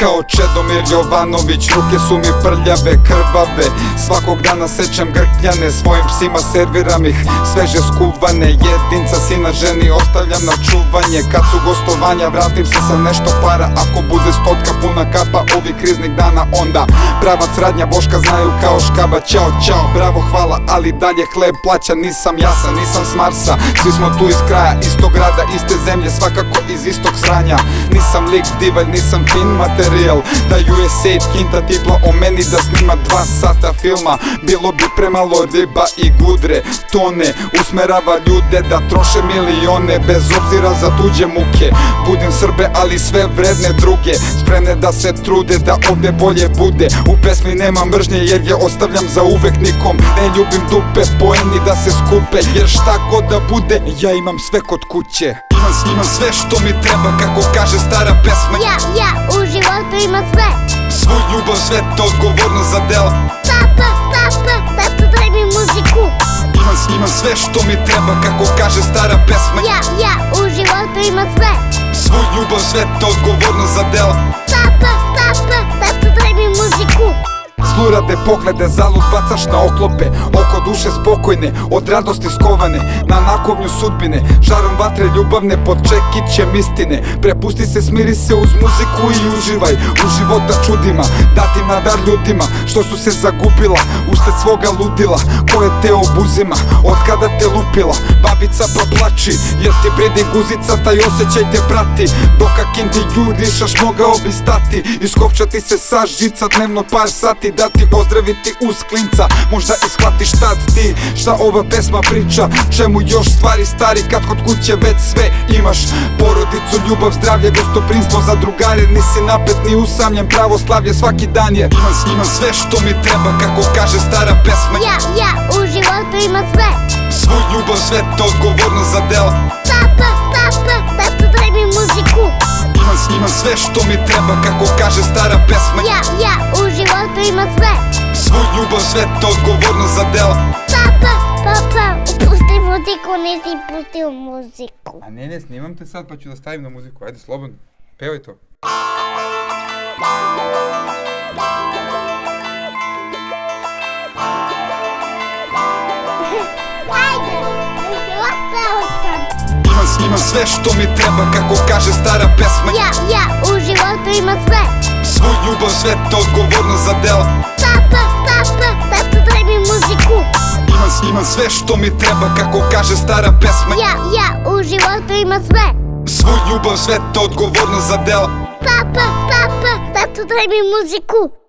Kao Čedomir Jovanović, ruke su mi prljave, krvave. Svakog dana sećam grkljane, svojim psima serviram ih. Sveže skuvane, jedinca sina ženi ostavljam na čuvanje. Kad su gostovanja vratim se sa nešto para. Ako bude stotka puna kapa ovih kriznih dana onda Pravac radnja Boška znaju kao škaba. Ćao, ćao, bravo, hvala, ali dalje hleb plaća. Nisam jasan, nisam s Marsa. Svi smo tu iz kraja, istog grada, iste zemlje Svakako iz istog sranja. Nisam lik divalj, nisam fin materijal Da USA kinta titla o meni da snima dva sata filma. Bilo bi premalo riba i gudre Tone usmerava ljude da troše milione Bez obzira za tuđe muke. Budim Srbe ali sve vredne druge Spremne da se trude da ovdje bolje bude. U pesmi nema mržnje jer je ostavljam za uvek nikom. Ne ljubim dupe, poeni da se skupe Jer šta god da bude, ja imam sve kod kuće. Imam s njima sve što mi treba kako kaže stara pesma. Ja, ja, Защото има свет. Свой любов свет, отговорна за дела. Папа, папа, тато дай ми музику. Имам, имам свет, що ми трябва, како каже стара песма Я, я, у живота има свет. Свой любов свет, отговорна за дела. Папа, папа, тато дай ми музику. Слурате погледе, залот бацаш на оклопе. Duše spokojne, od radosti skovane Na nakovnju sudbine, žarom vatre ljubavne Pod čekićem istine. Prepusti se, smiri se uz muziku i uživaj U života čudima, dati na dar ljudima Što su se zagubila, usled svoga ludila Koje te obuzima, od kada te lupila. Babica proplači, jer ti bredi guzica Taj osjećaj te prati. Dok akin ti jurišaš, mogao bi stati Iskopčati se sa žica dnevno par sati Da ti ozdraviti uz klinca Možda ishvatiš tad ti šta ova pesma priča? Čemu još stvari stari kad kod kuće već sve imaš? Porodicu, ljubav, zdravlje, gostoprinstvo za drugare Nisi napet ni usamljen, pravoslavlje svaki dan je. Imam s njima sve što mi treba kako kaže stara pesma. Ja, ja, u životu ima sve. Svu ljubav, sve to odgovornost za dela. Papa, papa, zato daj mi muziku. Imam s njima sve što mi treba kako kaže stara pesma. Ja, ja, u životu ima sve свой любов свет отговорна за дела. Папа, папа, опусти музико, не си пустил музико. А не, не, снимам те сега, пък да ставим на музико. Айде, слобен, певай то. Има све, що ми трябва, како каже стара песма Я, я, у живота има све Свой любов свет, отговорна за дела Папа, Imam sve što mi treba kako kaže stara pesma. Ja, ja, u životu ima sve. Svu ljubav, sve to odgovornost za dela. Papa, papa, zato daj mi muziku